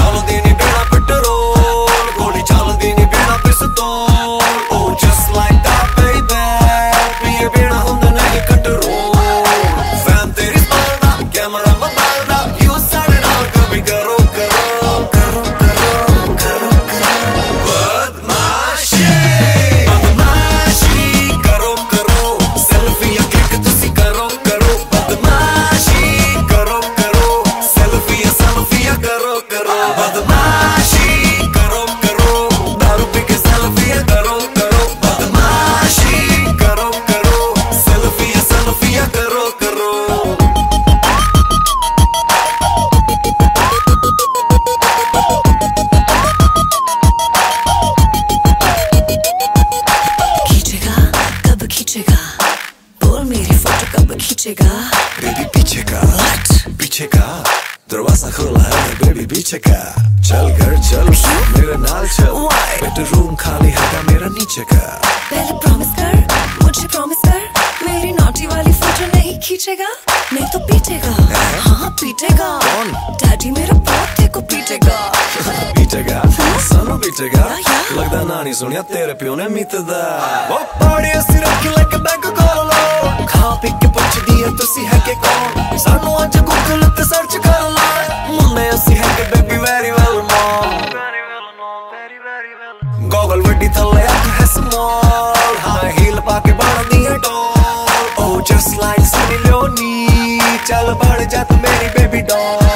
Tunneled in खींचेगा बोल मेरी फोटो कब खींचेगा बेबी पीछे का What? पीछे का दरवाजा खोला है बेबी पीछे का चल घर चल मेरे नाल चल बेडरूम खाली है मेरा नीचे का पहले प्रॉमिस कर मुझे प्रॉमिस कर मेरी नॉटी वाली फोटो नहीं खींचेगा नहीं तो पीटेगा हाँ पीटेगा डैडी मेरा बहुत ਜਗਾ ਲੱਗਦਾ ਨਾ ਨਹੀਂ ਸੁਣਿਆ ਤੇਰੇ ਪਿਓ ਨੇ ਮਿੱਤ ਦਾ ਉਹ ਪਾੜੀ ਅਸੀਂ ਰੱਖ ਲੈ ਕੇ ਬੈਗ ਕੋਲ ਲੋ ਖਾ ਪੀ ਕੇ ਪੁੱਛਦੀ ਐ ਤੁਸੀਂ ਹੈ ਕਿ ਕੌਣ ਸਾਨੂੰ ਅੱਜ ਗੂਗਲ ਤੇ ਸਰਚ ਕਰ ਲੈ ਮੁੰਡੇ ਅਸੀਂ ਹੈ ਕਿ baby very well know Google ਵੱਡੀ ਥੱਲੇ ਆ ਕੇ ਹੈ ਸਮਾਲ ਹਾਈ ਹੀਲ ਪਾ ਕੇ ਬਣਦੀ ਐ ਟੋਲ ਓ ਜਸਟ ਲਾਈਕ ਸਨੀ ਲੋਨੀ ਚੱਲ ਬਣ ਜਾ ਤੂੰ ਮੇਰੀ ਬੇਬੀ ਡੋਲ